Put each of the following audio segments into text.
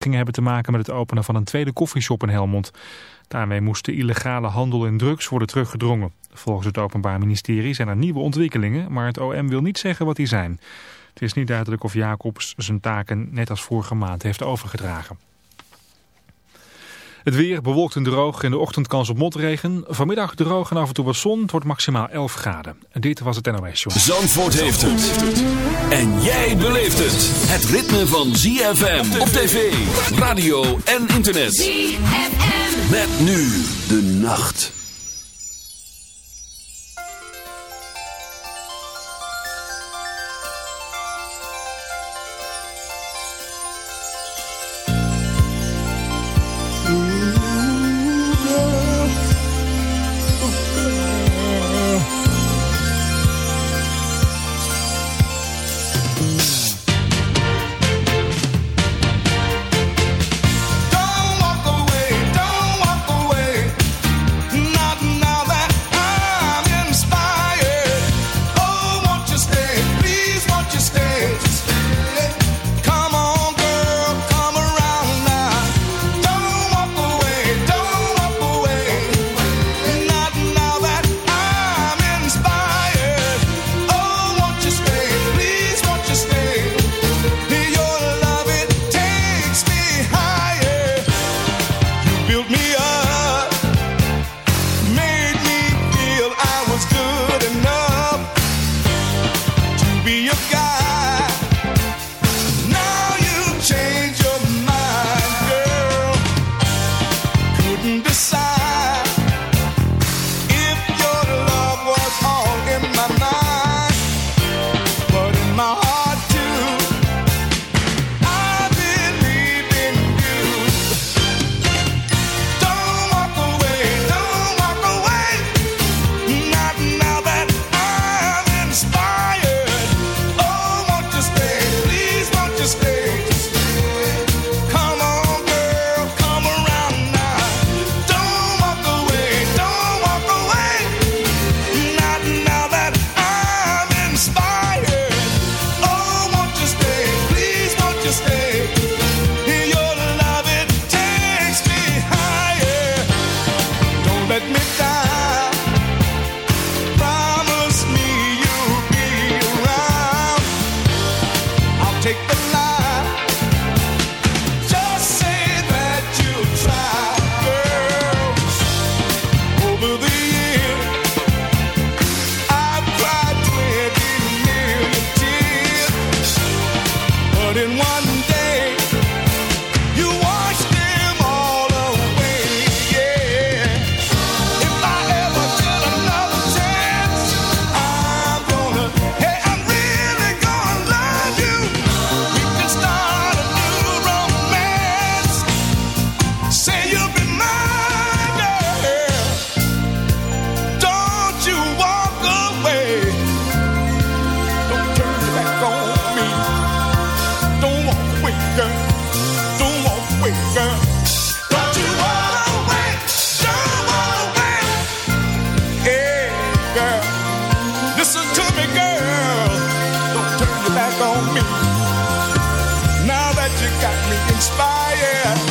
hebben te maken met het openen van een tweede koffieshop in Helmond. Daarmee moest de illegale handel in drugs worden teruggedrongen. Volgens het Openbaar Ministerie zijn er nieuwe ontwikkelingen, maar het OM wil niet zeggen wat die zijn. Het is niet duidelijk of Jacobs zijn taken net als vorige maand heeft overgedragen. Het weer bewolkt en droog. In de ochtend kans op motregen. Vanmiddag droog en af en toe wat zon. Het wordt maximaal 11 graden. En dit was het NOS Show. Zandvoort heeft het. En jij beleeft het. Het ritme van ZFM op tv, radio en internet. ZFM. Met nu de nacht. yeah.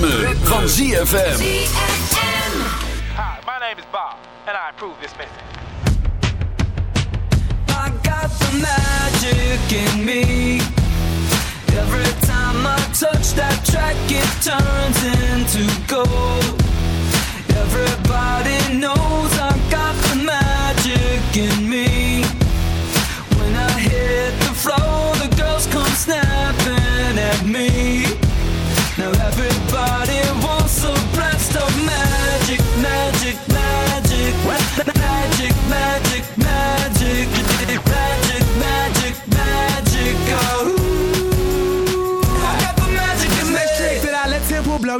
Het ritme, van ZFM. Hi, my name is Bob, and I approve this message. I got the magic in me. Every time I touch that track, it turns into gold. Everybody knows I got the magic in me.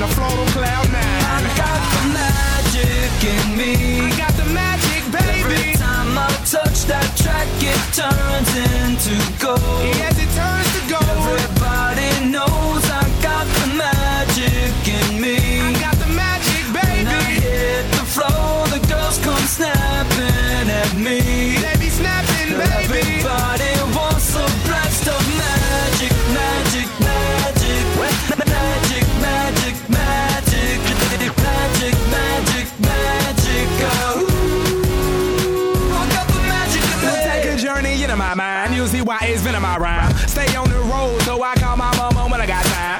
Man, I float on cloud nine. I got the magic in me. I got the magic, Every baby. time I touch that track, it turns into gold. Stay on the road, so I call my mama when I got time.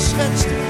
Geschetst,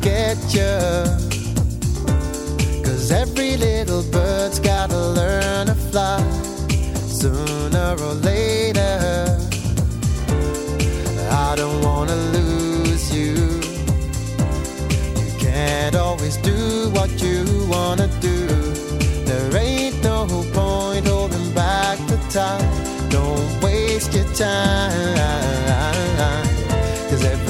get you. Cause every little bird's gotta learn to fly sooner or later. I don't wanna lose you. You can't always do what you wanna do. There ain't no point holding back the time. Don't waste your time. Cause everything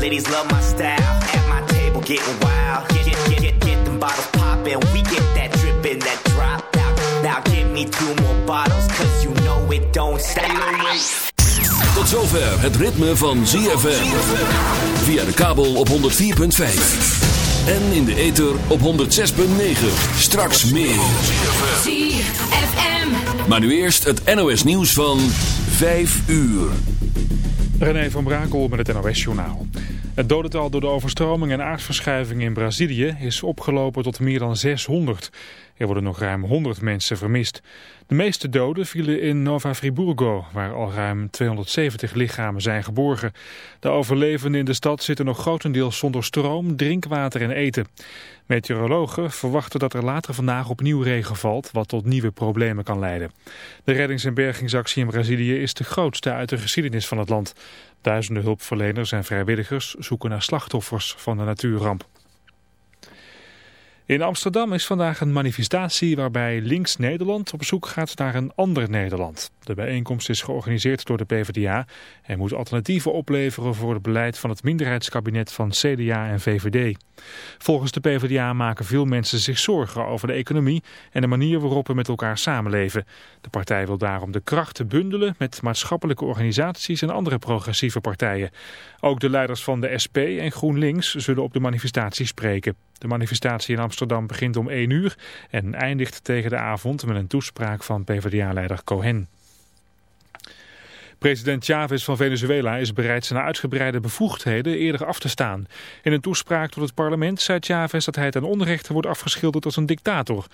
Ladies love my style. At my table getting wild. Get get get get, get them bottles poppin'. We get that drippin', that drop out. Now give me two more bottles, cause you know it don't stop. Tot zover het ritme van ZFM. Via de kabel op 104.5. En in de ether op 106.9. Straks meer. ZFM. Maar nu eerst het NOS nieuws van 5 uur. René van Brakel met het NOS-journaal. Het dodental door de overstroming en aardverschuiving in Brazilië is opgelopen tot meer dan 600. Er worden nog ruim 100 mensen vermist. De meeste doden vielen in Nova Friburgo, waar al ruim 270 lichamen zijn geborgen. De overlevenden in de stad zitten nog grotendeels zonder stroom, drinkwater en eten. Meteorologen verwachten dat er later vandaag opnieuw regen valt, wat tot nieuwe problemen kan leiden. De reddings- en bergingsactie in Brazilië is de grootste uit de geschiedenis van het land. Duizenden hulpverleners en vrijwilligers zoeken naar slachtoffers van de natuurramp. In Amsterdam is vandaag een manifestatie waarbij Links Nederland op zoek gaat naar een ander Nederland. De bijeenkomst is georganiseerd door de PvdA en moet alternatieven opleveren voor het beleid van het minderheidskabinet van CDA en VVD. Volgens de PvdA maken veel mensen zich zorgen over de economie en de manier waarop we met elkaar samenleven. De partij wil daarom de krachten bundelen met maatschappelijke organisaties en andere progressieve partijen. Ook de leiders van de SP en GroenLinks zullen op de manifestatie spreken. De manifestatie in Amsterdam begint om 1 uur en eindigt tegen de avond met een toespraak van PvdA-leider Cohen. President Chavez van Venezuela is bereid zijn uitgebreide bevoegdheden eerder af te staan. In een toespraak tot het parlement zei Chavez dat hij ten onrechte wordt afgeschilderd als een dictator.